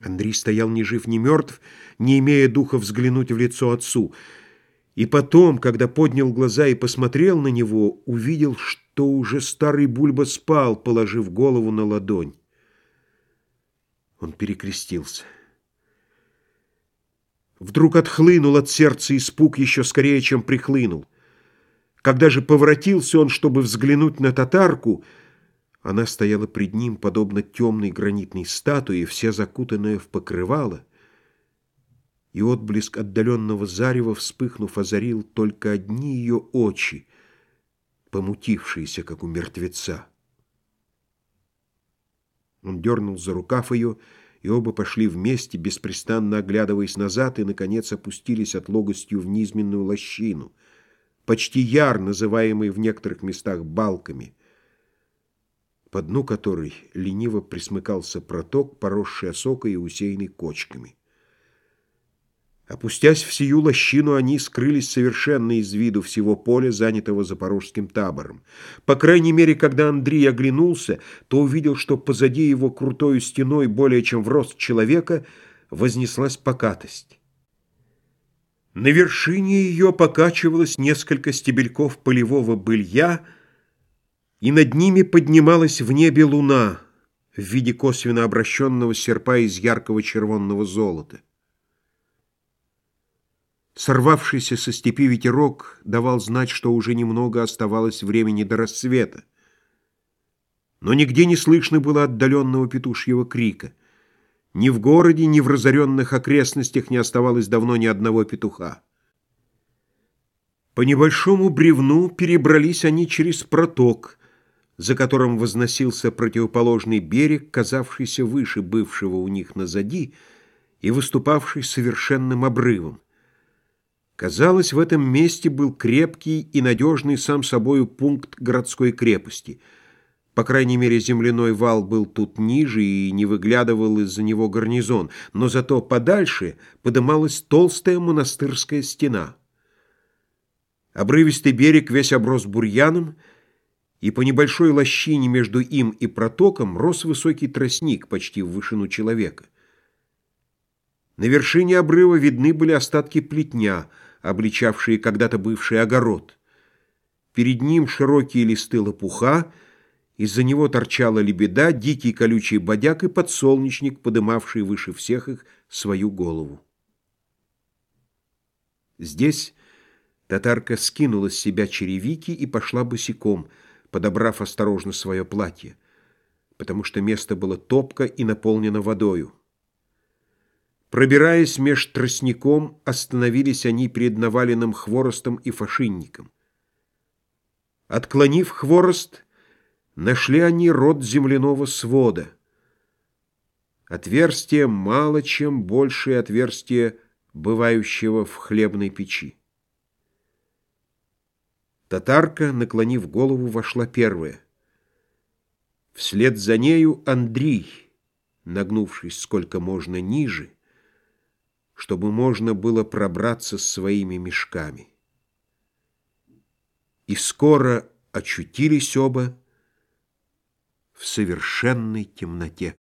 Андрей стоял ни жив, ни мертв, не имея духа взглянуть в лицо отцу. И потом, когда поднял глаза и посмотрел на него, увидел, что уже старый Бульба спал, положив голову на ладонь. Он перекрестился. Вдруг отхлынул от сердца испуг еще скорее, чем прихлынул. Когда же поворотился он, чтобы взглянуть на татарку, она стояла пред ним, подобно темной гранитной статуе, вся закутанная в покрывало, и отблеск отдаленного зарева, вспыхнув, озарил только одни ее очи, помутившиеся, как у мертвеца. Он дернул за рукав ее, и оба пошли вместе, беспрестанно оглядываясь назад, и, наконец, опустились от логостью в низменную лощину, почти яр, называемый в некоторых местах балками — по дну которой лениво присмыкался проток, поросший осокой и усеянный кочками. Опустясь в сию лощину, они скрылись совершенно из виду всего поля, занятого запорожским табором. По крайней мере, когда Андрей оглянулся, то увидел, что позади его крутою стеной, более чем в рост человека, вознеслась покатость. На вершине ее покачивалось несколько стебельков полевого былья — и над ними поднималась в небе луна в виде косвенно обращенного серпа из яркого червонного золота. Сорвавшийся со степи ветерок давал знать, что уже немного оставалось времени до рассвета. Но нигде не слышно было отдаленного петушьего крика. Ни в городе, ни в разоренных окрестностях не оставалось давно ни одного петуха. По небольшому бревну перебрались они через проток — за которым возносился противоположный берег, казавшийся выше бывшего у них назади и выступавший совершенным обрывом. Казалось, в этом месте был крепкий и надежный сам собою пункт городской крепости. По крайней мере, земляной вал был тут ниже и не выглядывал из-за него гарнизон, но зато подальше подымалась толстая монастырская стена. Обрывистый берег весь оброс бурьяном — и по небольшой лощине между им и протоком рос высокий тростник почти в вышину человека. На вершине обрыва видны были остатки плетня, обличавшие когда-то бывший огород. Перед ним широкие листы лопуха, из-за него торчала лебеда, дикий колючий бодяк и подсолнечник, подымавший выше всех их свою голову. Здесь татарка скинула с себя черевики и пошла босиком — подобрав осторожно свое платье, потому что место было топко и наполнено водою. Пробираясь меж тростником, остановились они перед наваленным хворостом и фашинником. Отклонив хворост, нашли они рот земляного свода. Отверстие мало чем большее отверстие, бывающего в хлебной печи. Татарка, наклонив голову, вошла первая. Вслед за нею Андрей, нагнувшись сколько можно ниже, чтобы можно было пробраться с своими мешками. И скоро очутились оба в совершенной темноте.